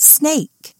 snake.